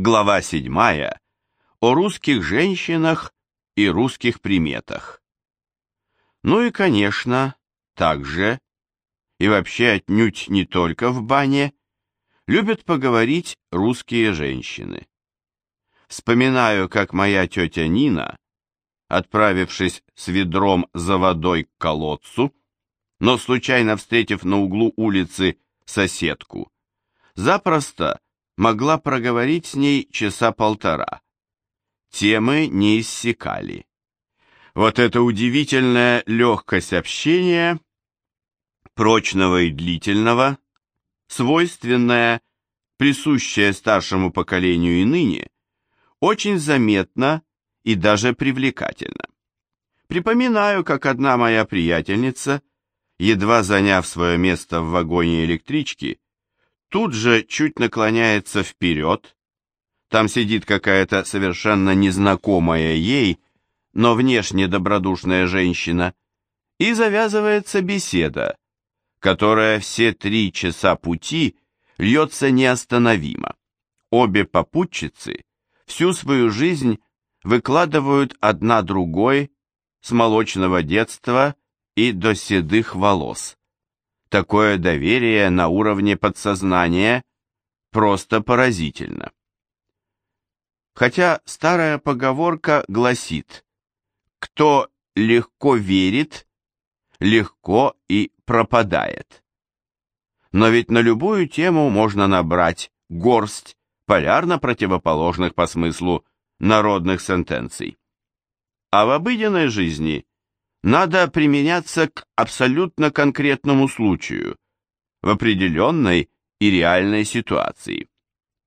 Глава 7. О русских женщинах и русских приметах. Ну и, конечно, также, и вообще отнюдь не только в бане, любят поговорить русские женщины. Вспоминаю, как моя тетя Нина, отправившись с ведром за водой к колодцу, но случайно встретив на углу улицы соседку, запросто могла проговорить с ней часа полтора. Темы не иссякали. Вот эта удивительная легкость общения, прочного и длительного, свойственная, присущая старшему поколению и ныне, очень заметна и даже привлекательна. Припоминаю, как одна моя приятельница, едва заняв свое место в вагоне электрички, тут же чуть наклоняется вперед, там сидит какая-то совершенно незнакомая ей, но внешне добродушная женщина, и завязывается беседа, которая все три часа пути льется неостановимо. Обе попутчицы всю свою жизнь выкладывают одна другой с молочного детства и до седых волос. Такое доверие на уровне подсознания просто поразительно. Хотя старая поговорка гласит «Кто легко верит, легко и пропадает». Но ведь на любую тему можно набрать горсть полярно противоположных по смыслу народных сентенций. А в обыденной жизни надо применяться к абсолютно конкретному случаю, в определенной и реальной ситуации.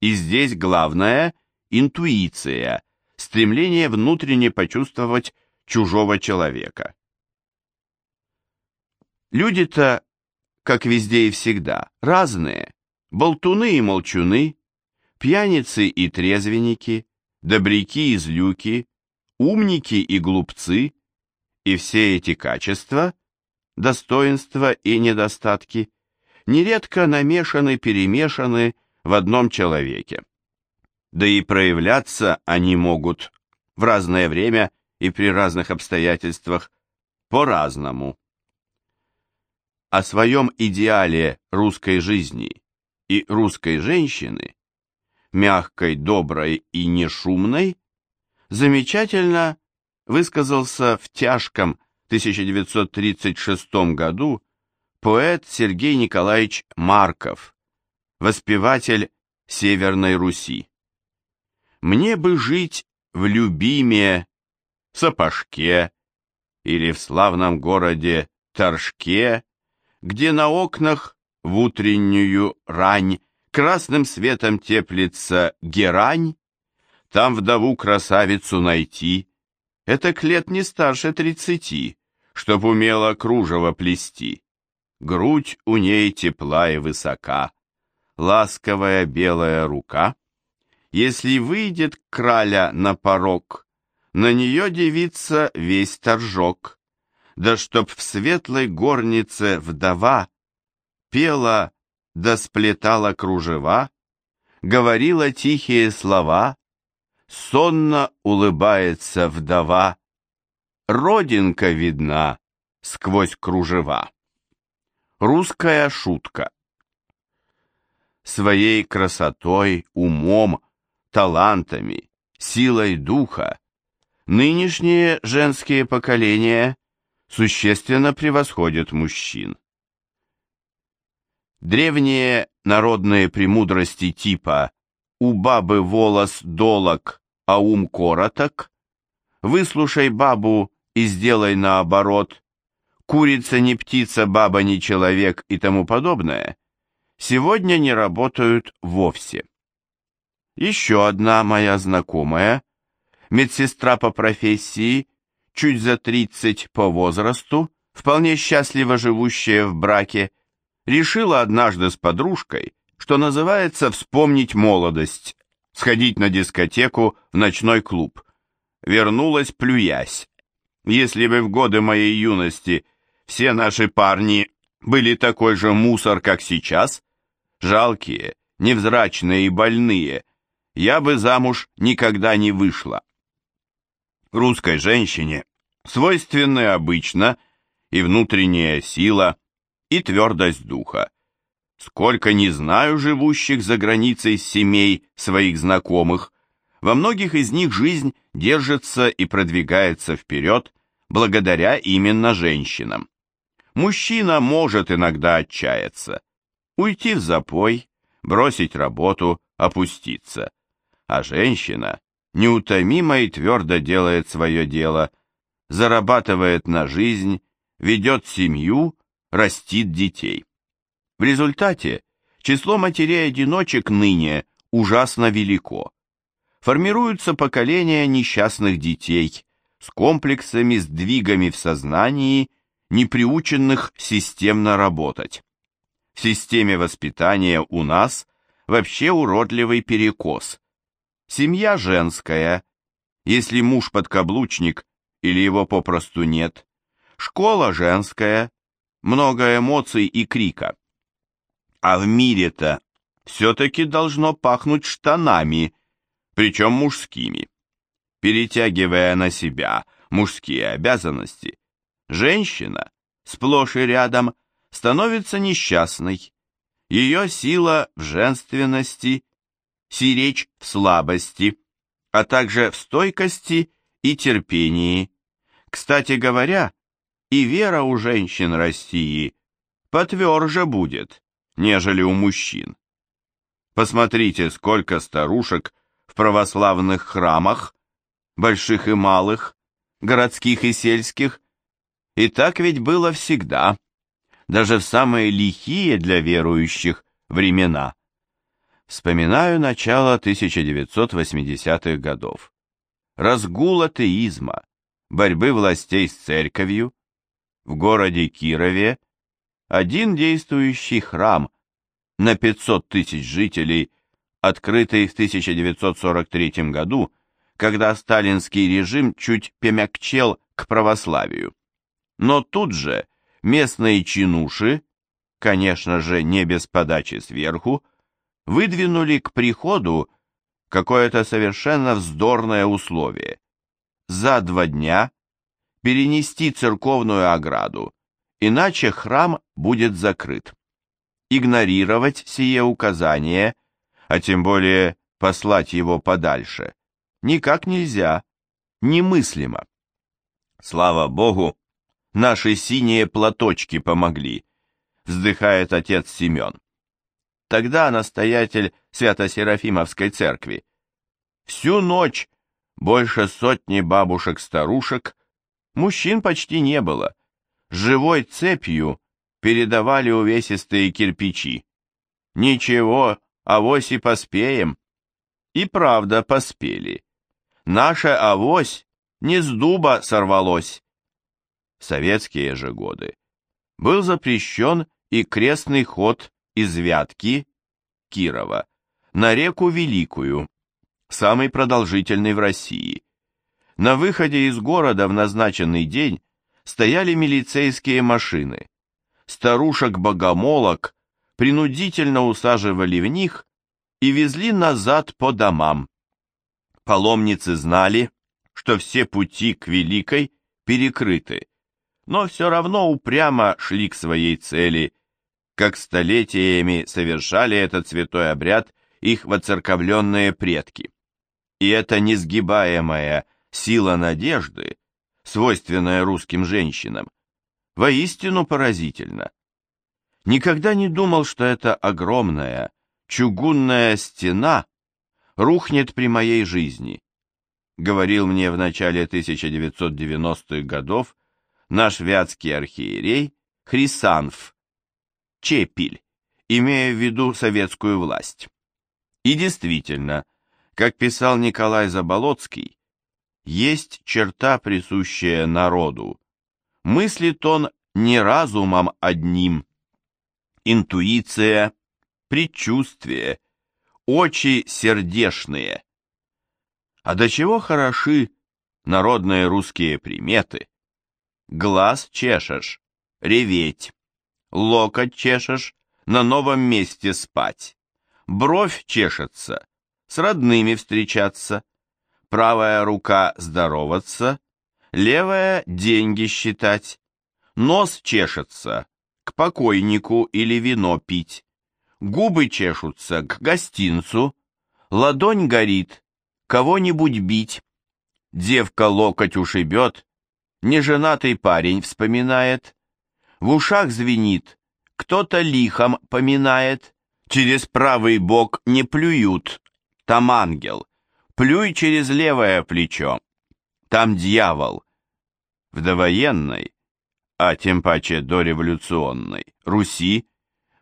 И здесь главное – интуиция, стремление внутренне почувствовать чужого человека. Люди-то, как везде и всегда, разные, болтуны и молчуны, пьяницы и трезвенники, добряки и злюки, умники и глупцы – и все эти качества, достоинства и недостатки, нередко намешаны-перемешаны в одном человеке. Да и проявляться они могут в разное время и при разных обстоятельствах по-разному. О своем идеале русской жизни и русской женщины, мягкой, доброй и нешумной, замечательно высказался в тяжком 1936 году поэт Сергей Николаевич Марков, воспеватель Северной Руси. «Мне бы жить в любиме, Сапожке или в славном городе Торжке, где на окнах в утреннюю рань красным светом теплится герань, там вдову красавицу найти, это лет не старше тридцати, чтоб умела кружево плести. Грудь у ней тепла и высока, ласковая белая рука. Если выйдет краля на порог, на нее девица весь торжок. Да чтоб в светлой горнице вдова пела да сплетала кружева, говорила тихие слова, сонно улыбается вдова, родинка видна сквозь кружева. Русская шутка. Своей красотой, умом, талантами, силой духа нынешние женские поколения существенно превосходят мужчин. Древние народные премудрости типа «у бабы волос долог, а ум короток, выслушай бабу и сделай наоборот, курица не птица, баба не человек и тому подобное, сегодня не работают вовсе. Еще одна моя знакомая, медсестра по профессии, чуть за 30 по возрасту, вполне счастливо живущая в браке, решила однажды с подружкой, что называется вспомнить молодость, сходить на дискотеку в ночной клуб. Вернулась, плюясь. Если бы в годы моей юности все наши парни были такой же мусор, как сейчас, жалкие, невзрачные и больные, я бы замуж никогда не вышла. Русской женщине свойственны обычно и внутренняя сила, и твердость духа. Сколько не знаю живущих за границей семей своих знакомых, во многих из них жизнь держится и продвигается вперед благодаря именно женщинам. Мужчина может иногда отчаяться, уйти в запой, бросить работу, опуститься. А женщина неутомимо и твердо делает свое дело, зарабатывает на жизнь, ведет семью, растит детей. В результате число матерей-одиночек ныне ужасно велико. Формируются поколения несчастных детей с комплексами, сдвигами в сознании, не приученных системно работать. В системе воспитания у нас вообще уродливый перекос. Семья женская, если муж подкаблучник или его попросту нет. Школа женская, много эмоций и крика. А в мире-то все-таки должно пахнуть штанами, причем мужскими. Перетягивая на себя мужские обязанности, женщина, сплошь и рядом, становится несчастной. Ее сила в женственности, сиречь в слабости, а также в стойкости и терпении. Кстати говоря, и вера у женщин России потверже будет, нежели у мужчин. Посмотрите, сколько старушек в православных храмах, больших и малых, городских и сельских, и так ведь было всегда, даже в самые лихие для верующих времена. Вспоминаю начало 1980-х годов. Разгул атеизма, борьбы властей с церковью. В городе Кирове один действующий храм на 500 тысяч жителей, открытый в 1943 году, когда сталинский режим чуть помягчел к православию. Но тут же местные чинуши, конечно же не без подачи сверху, выдвинули к приходу какое-то совершенно вздорное условие. За два дня перенести церковную ограду, иначе храм будет закрыт. Игнорировать сие указание, а тем более послать его подальше, никак нельзя, немыслимо. Слава Богу, наши синие платочки помогли, вздыхает отец Семен. Тогда настоятель Свято-Серафимовской церкви. Всю ночь больше сотни бабушек-старушек, мужчин почти не было, живой цепью передавали увесистые кирпичи. Ничего, авось и поспеем. И правда поспели. Наша авось не с дуба сорвалось. В советские же годы был запрещен и крестный ход из Вятки, Кирова, на реку Великую, самый продолжительный в России. На выходе из города в назначенный день стояли милицейские машины. Старушек-богомолок принудительно усаживали в них и везли назад по домам. Паломницы знали, что все пути к Великой перекрыты, но все равно упрямо шли к своей цели – как столетиями совершали этот святой обряд их воцерковленные предки. И эта несгибаемая сила надежды, свойственная русским женщинам, воистину поразительна. Никогда не думал, что эта огромная, чугунная стена рухнет при моей жизни, говорил мне в начале 1990-х годов наш вятский архиерей Хрисанф, Чепель, имея в виду советскую власть. И действительно, как писал Николай Заболоцкий, есть черта, присущая народу. Мыслит он не разумом одним. Интуиция, предчувствие, очи сердешные. А до чего хороши народные русские приметы? Глаз чешешь, реветь локоть чешешь, на новом месте спать, бровь чешется, с родными встречаться, правая рука здороваться, левая деньги считать, нос чешется, к покойнику или вино пить, губы чешутся, к гостинцу, ладонь горит, кого-нибудь бить, девка локоть ушибет, неженатый парень вспоминает, в ушах звенит, кто-то лихом поминает, через правый бок не плюют, там ангел, плюй через левое плечо, там дьявол. В довоенной, а тем паче дореволюционной, Руси,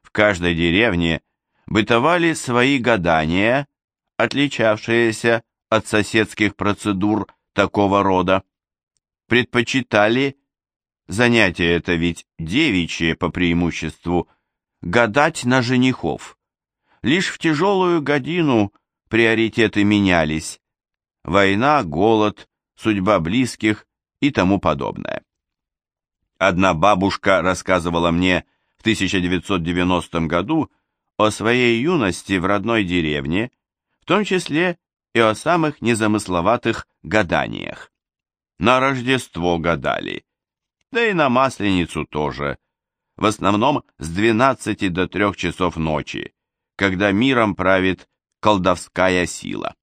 в каждой деревне бытовали свои гадания, отличавшиеся от соседских процедур такого рода. Предпочитали Занятие это ведь девичье по преимуществу, гадать на женихов. Лишь в тяжелую годину приоритеты менялись. Война, голод, судьба близких и тому подобное. Одна бабушка рассказывала мне в 1990 году о своей юности в родной деревне, в том числе и о самых незамысловатых гаданиях. На Рождество гадали, да и на Масленицу тоже. В основном с 12 до 3 часов ночи, когда миром правит колдовская сила.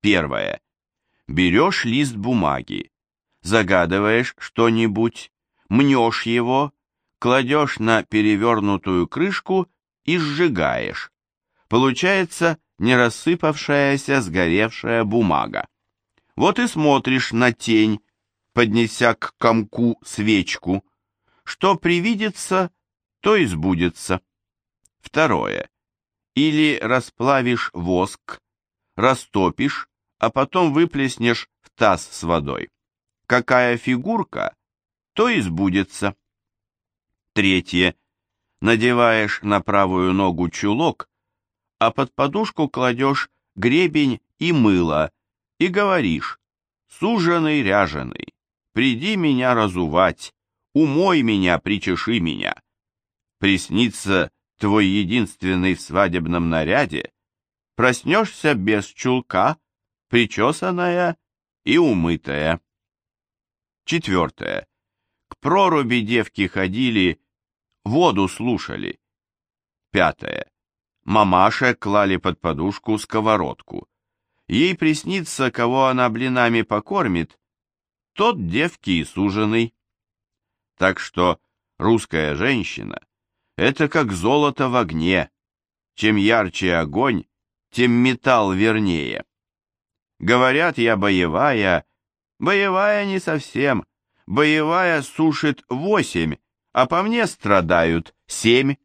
Первое. Берешь лист бумаги, загадываешь что-нибудь, мнешь его, кладешь на перевернутую крышку и сжигаешь. Получается не рассыпавшаяся сгоревшая бумага. Вот и смотришь на тень, поднеся к комку свечку. Что привидится, то и сбудется. Второе. Или расплавишь воск, растопишь, а потом выплеснешь в таз с водой. Какая фигурка, то и сбудется. Третье. Надеваешь на правую ногу чулок, а под подушку кладешь гребень и мыло, и говоришь «суженый ряженый» приди меня разувать, умой меня, причеши меня. Приснится твой единственный в свадебном наряде, проснешься без чулка, причесанная и умытая. Четвертое. К проруби девки ходили, воду слушали. Пятое. Мамаше клали под подушку сковородку. Ей приснится, кого она блинами покормит, тот девки и суженый. Так что русская женщина — это как золото в огне. Чем ярче огонь, тем металл вернее. Говорят, я боевая, боевая не совсем, боевая сушит восемь, а по мне страдают семь.